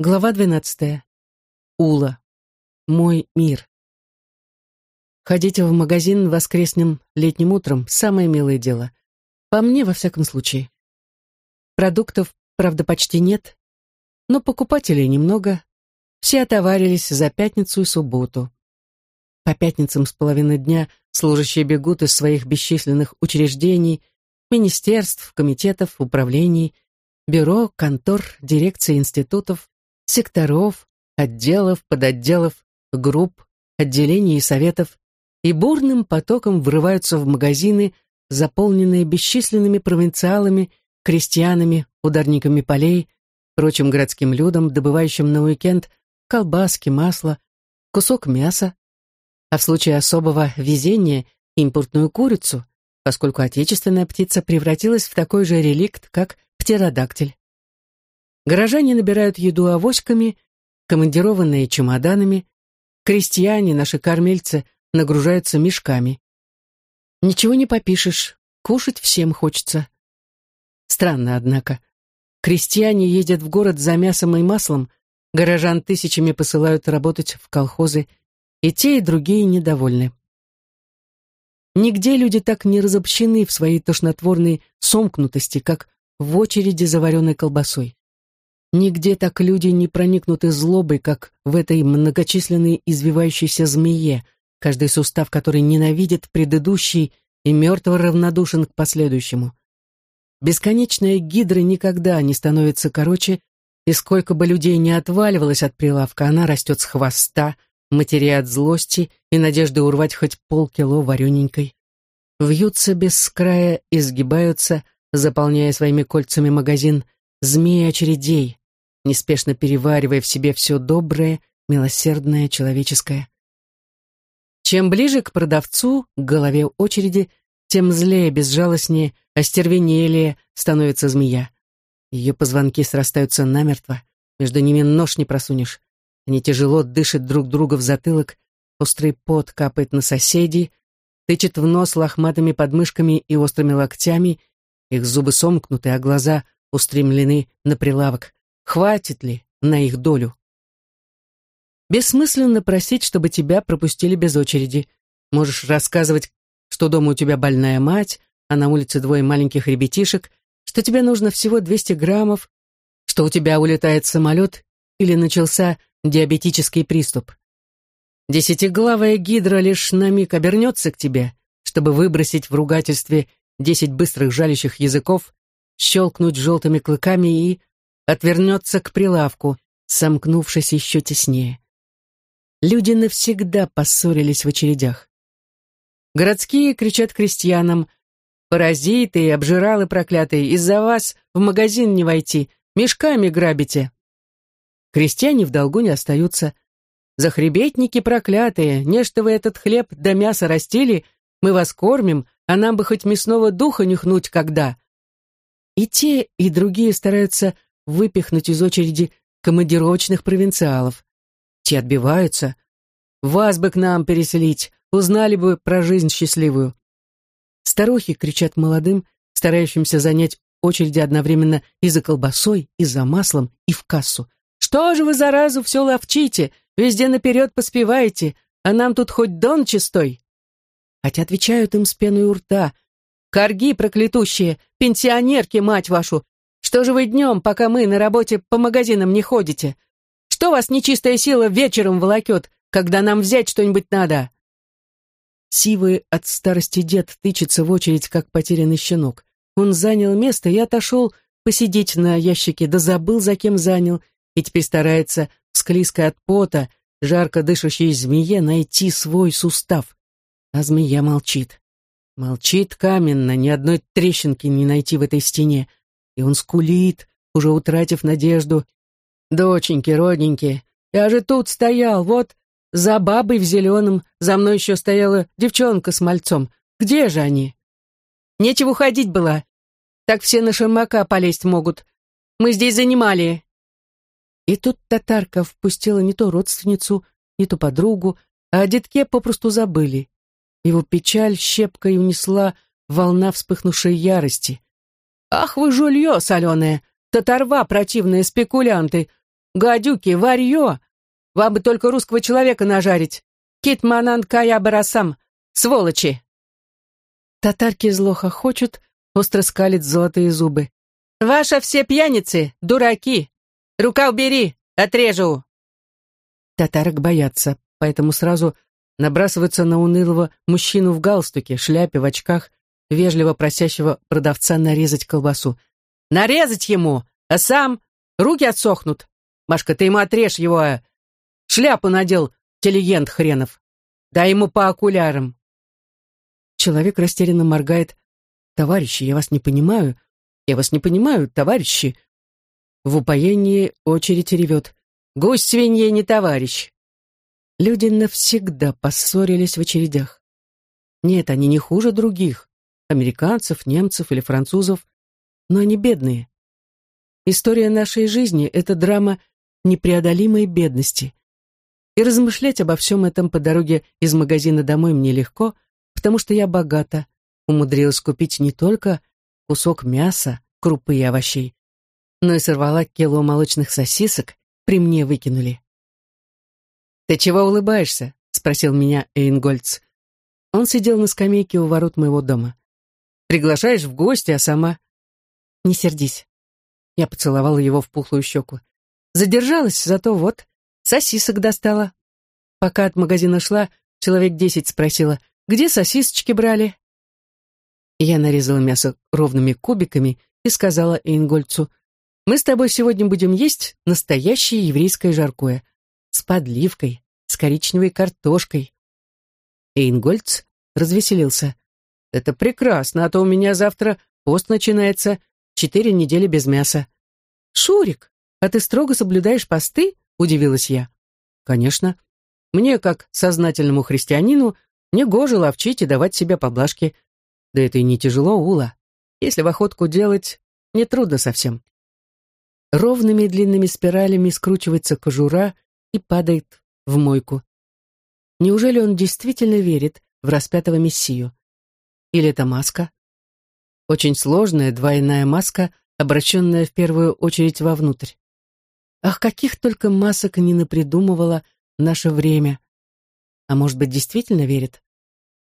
Глава двенадцатая. Ула. Мой мир. Ходить в магазин воскресным летним утром – самое милое дело. По мне, во всяком случае. Продуктов, правда, почти нет, но покупателей немного. Все отоварились за пятницу и субботу. По пятницам с половины дня служащие бегут из своих бесчисленных учреждений, министерств, комитетов, управлений, бюро, контор, дирекций институтов, секторов, отделов, подотделов, групп, отделений и советов, и бурным потоком врываются в магазины, заполненные бесчисленными провинциалами, крестьянами, ударниками полей, прочим городским людом, добывающим на уикенд колбаски, масло, кусок мяса, а в случае особого везения импортную курицу, поскольку отечественная птица превратилась в такой же реликт, как птеродактиль. Горожане набирают еду авоськами, командированные чемоданами, крестьяне, наши кормильцы, нагружаются мешками. Ничего не попишешь, кушать всем хочется. Странно, однако. Крестьяне ездят в город за мясом и маслом, горожан тысячами посылают работать в колхозы, и те, и другие недовольны. Нигде люди так не разобщены в своей тошнотворной сомкнутости, как в очереди за вареной колбасой. Нигде так люди не проникнуты злобой, как в этой многочисленной извивающейся змее, каждый сустав которой ненавидит предыдущий и мертво равнодушен к последующему. Бесконечная гидра никогда не становится короче, и сколько бы людей не отваливалось от прилавка, она растет с хвоста, матеря от злости и надежды урвать хоть полкило варененькой. Вьются без края, изгибаются, заполняя своими кольцами магазин, змеи очередей, неспешно переваривая в себе все доброе, милосердное, человеческое. Чем ближе к продавцу, к голове очереди, тем злее, безжалостнее, остервенелее становится змея. Ее позвонки срастаются намертво, между ними нож не просунешь. Они тяжело дышат друг друга в затылок, острый пот капает на соседей, тычет в нос лохматыми подмышками и острыми локтями, их зубы сомкнуты, а глаза устремлены на прилавок. Хватит ли на их долю? Бессмысленно просить, чтобы тебя пропустили без очереди. Можешь рассказывать, что дома у тебя больная мать, а на улице двое маленьких ребятишек, что тебе нужно всего 200 граммов, что у тебя улетает самолет или начался диабетический приступ. Десятиглавая гидра лишь на миг обернется к тебе, чтобы выбросить в ругательстве десять быстрых жалящих языков, щелкнуть желтыми клыками и отвернется к прилавку, сомкнувшись еще теснее. Люди навсегда поссорились в очередях. Городские кричат крестьянам «Паразиты и обжиралы проклятые, из-за вас в магазин не войти, мешками грабите». Крестьяне в долгу не остаются. «Захребетники проклятые, не что вы этот хлеб да мясо растили, мы вас кормим, а нам бы хоть мясного духа нюхнуть когда». И те, и другие стараются выпихнуть из очереди командировочных провинциалов. Те отбиваются. Вас бы к нам переселить, узнали бы про жизнь счастливую. Старухи кричат молодым, старающимся занять очереди одновременно и за колбасой, и за маслом, и в кассу. «Что же вы, заразу, все ловчите, везде наперед поспеваете, а нам тут хоть дон чистой?» Хотя отвечают им с пеной у рта. «Корги проклятущие, пенсионерки, мать вашу, что же вы днем, пока мы на работе по магазинам не ходите? Что вас нечистая сила вечером волокет, когда нам взять что-нибудь надо?» Сивый от старости дед тычется в очередь, как потерянный щенок. Он занял место и отошел посидеть на ящике, да забыл, за кем занял, и теперь старается, склизкой от пота, жарко дышащей змее, найти свой сустав. А змея молчит. Молчит каменно, ни одной трещинки не найти в этой стене и он скулит, уже утратив надежду. «Доченьки, родненькие, я же тут стоял, вот, за бабой в зеленом, за мной еще стояла девчонка с мальцом. Где же они?» «Нечего уходить было. Так все на шамака полезть могут. Мы здесь занимали». И тут татарка впустила не то родственницу, не то подругу, а о детке попросту забыли. Его печаль щепкой унесла волна вспыхнувшей ярости. «Ах вы жулье соленое! Татарва противные спекулянты! Гадюки, варье! Вам бы только русского человека нажарить! Кит манан кая барасам! Сволочи!» Татарки зло хохочут, остро скалит золотые зубы. «Ваша все пьяницы, дураки! Рука убери, отрежу!» Татарок боятся, поэтому сразу набрасываются на унылого мужчину в галстуке, шляпе, в очках, вежливо просящего продавца нарезать колбасу. «Нарезать ему! А сам руки отсохнут! Машка, ты ему отрежь его! А! Шляпу надел, интеллигент хренов! Дай ему по окулярам!» Человек растерянно моргает. «Товарищи, я вас не понимаю. Я вас не понимаю, товарищи!» В упоении очередь ревет. «Гусь свинье не товарищ!» Люди навсегда поссорились в очередях. Нет, они не хуже других, американцев, немцев или французов, но они бедные. История нашей жизни — это драма непреодолимой бедности. И размышлять обо всем этом по дороге из магазина домой мне легко, потому что я богата, умудрилась купить не только кусок мяса, крупы и овощей, но и сорвала кило молочных сосисок, при мне выкинули. «Ты чего улыбаешься?» — спросил меня Эйнгольц. Он сидел на скамейке у ворот моего дома. «Приглашаешь в гости, а сама...» «Не сердись». Я поцеловала его в пухлую щеку. Задержалась, зато вот, сосисок достала. Пока от магазина шла, человек десять спросила, где сосисочки брали? Я нарезала мясо ровными кубиками и сказала Эйнгольцу, «Мы с тобой сегодня будем есть настоящее еврейское жаркое с подливкой, с коричневой картошкой. Эйнгольц развеселился. «Это прекрасно, а то у меня завтра пост начинается, четыре недели без мяса». «Шурик, а ты строго соблюдаешь посты?» — удивилась я. «Конечно. Мне, как сознательному христианину, не гоже ловчить и давать себе поблажки. Да это и не тяжело, Ула. Если в охотку делать, не трудно совсем». Ровными длинными спиралями скручивается кожура — и падает в мойку. Неужели он действительно верит в распятого Мессию? Или это маска? Очень сложная двойная маска, обращенная в первую очередь вовнутрь. Ах, каких только масок не напридумывало наше время. А может быть, действительно верит?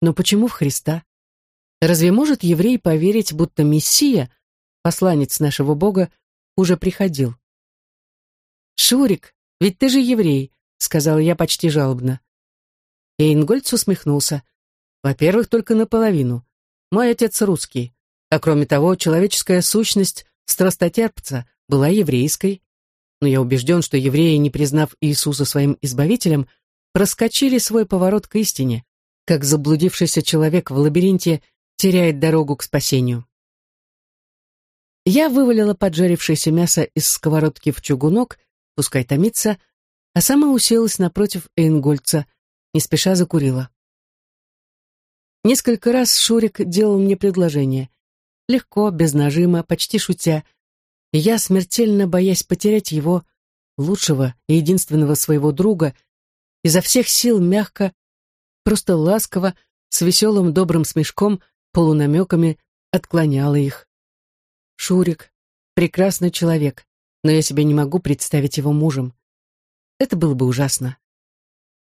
Но почему в Христа? Разве может еврей поверить, будто Мессия, посланец нашего Бога, уже приходил? «Шурик, ведь ты же еврей», — сказал я почти жалобно. Эйнгольц усмехнулся. «Во-первых, только наполовину. Мой отец русский, а кроме того, человеческая сущность страстотерпца была еврейской. Но я убежден, что евреи, не признав Иисуса своим избавителем, проскочили свой поворот к истине, как заблудившийся человек в лабиринте теряет дорогу к спасению. Я вывалила поджарившееся мясо из сковородки в чугунок пускай томится, а сама уселась напротив Эйнгольца, не спеша закурила. Несколько раз Шурик делал мне предложение. Легко, без нажима, почти шутя. Я, смертельно боясь потерять его, лучшего и единственного своего друга, изо всех сил мягко, просто ласково, с веселым добрым смешком, полунамеками отклоняла их. Шурик — прекрасный человек, но я себе не могу представить его мужем. Это было бы ужасно.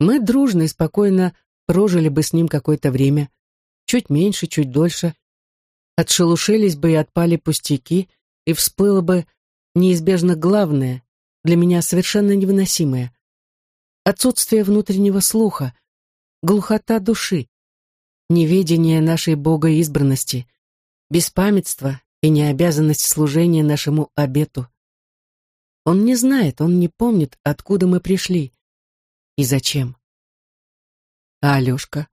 Мы дружно и спокойно прожили бы с ним какое-то время, чуть меньше, чуть дольше, отшелушились бы и отпали пустяки, и всплыло бы неизбежно главное, для меня совершенно невыносимое. Отсутствие внутреннего слуха, глухота души, неведение нашей богоизбранности, беспамятство и необязанность служения нашему обету. Он не знает, он не помнит, откуда мы пришли и зачем. А Алешка?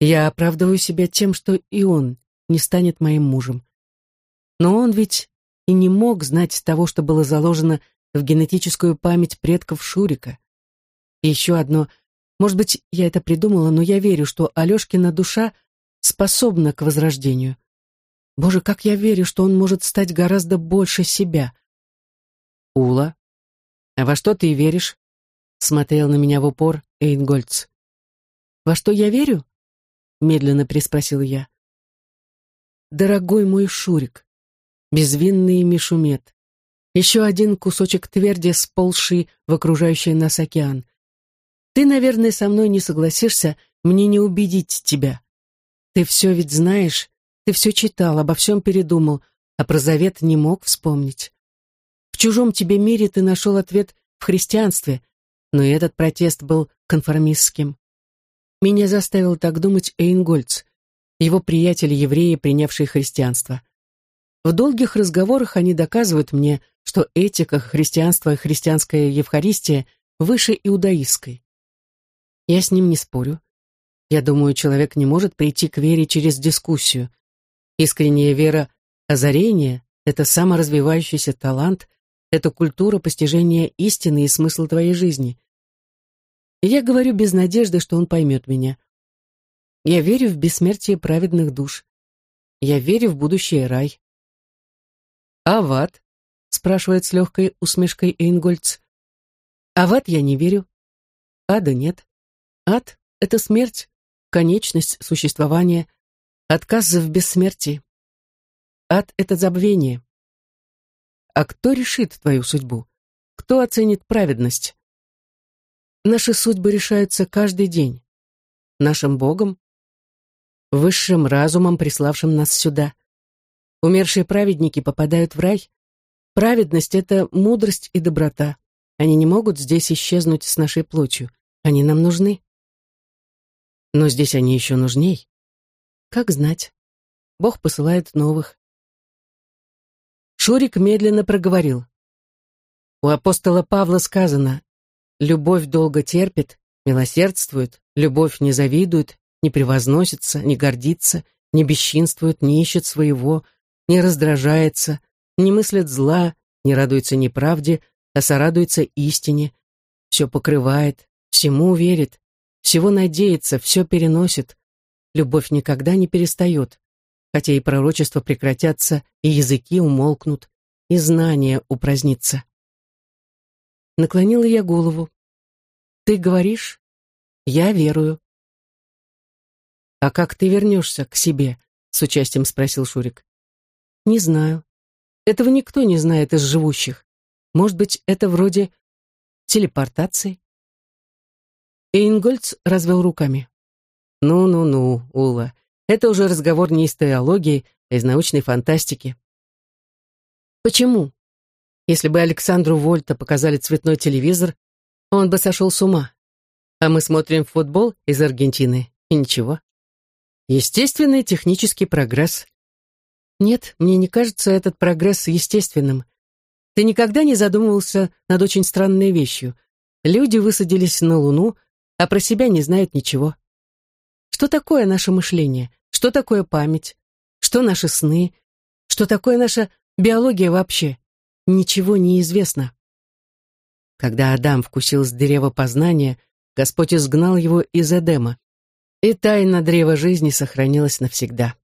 Я оправдываю себя тем, что и он не станет моим мужем. Но он ведь и не мог знать того, что было заложено в генетическую память предков Шурика. И еще одно, может быть, я это придумала, но я верю, что Алешкина душа способна к возрождению. Боже, как я верю, что он может стать гораздо больше себя — Ула. А во что ты веришь? Смотрел на меня в упор Эйнгольц. Во что я верю? Медленно приспросил я. Дорогой мой Шурик, безвинный Мишумет, Еще один кусочек тверди, сползший в окружающий нас океан. Ты, наверное, со мной не согласишься, мне не убедить тебя. Ты все ведь знаешь, ты все читал, обо всем передумал, а про завет не мог вспомнить. В чужом тебе мире ты нашел ответ в христианстве, но и этот протест был конформистским. Меня заставил так думать Эйнгольц, его приятели-евреи, принявшие христианство. В долгих разговорах они доказывают мне, что этика христианства и христианская Евхаристия выше иудаистской. Я с ним не спорю. Я думаю, человек не может прийти к вере через дискуссию. Искренняя вера — озарение, это саморазвивающийся талант, это культура постижения истины и смысла твоей жизни. Я говорю без надежды, что он поймет меня. Я верю в бессмертие праведных душ. Я верю в будущий рай. «А в ад?» — спрашивает с легкой усмешкой Эйнгольц. «А в ад я не верю. Ада нет. Ад — это смерть, конечность существования, отказ в бессмертии. Ад — это забвение. А кто решит твою судьбу? Кто оценит праведность? Наши судьбы решаются каждый день. Нашим Богом, высшим разумом, приславшим нас сюда. Умершие праведники попадают в рай. Праведность — это мудрость и доброта. Они не могут здесь исчезнуть с нашей плотью. Они нам нужны. Но здесь они еще нужней. Как знать. Бог посылает новых. Шурик медленно проговорил. У апостола Павла сказано, «Любовь долго терпит, милосердствует, любовь не завидует, не превозносится, не гордится, не бесчинствует, не ищет своего, не раздражается, не мыслит зла, не радуется неправде, а сорадуется истине, все покрывает, всему верит, всего надеется, все переносит. Любовь никогда не перестает, хотя и пророчества прекратятся, и языки умолкнут, и знания упразднится. Наклонила я голову. Ты говоришь? Я верую. А как ты вернешься к себе? С участием спросил Шурик. Не знаю. Этого никто не знает из живущих. Может быть, это вроде телепортации? Эйнгольц развел руками. «Ну-ну-ну, Ула, это уже разговор не из теологии, а из научной фантастики». «Почему? Если бы Александру Вольта показали цветной телевизор, он бы сошел с ума. А мы смотрим футбол из Аргентины, и ничего. Естественный технический прогресс. Нет, мне не кажется этот прогресс естественным. Ты никогда не задумывался над очень странной вещью. Люди высадились на Луну, а про себя не знают ничего. Что такое наше мышление? Что такое память? Что наши сны? Что такое наша биология вообще? Ничего не известно. Когда Адам вкусил с древа познания, Господь изгнал его из Эдема, и тайна древа жизни сохранилась навсегда.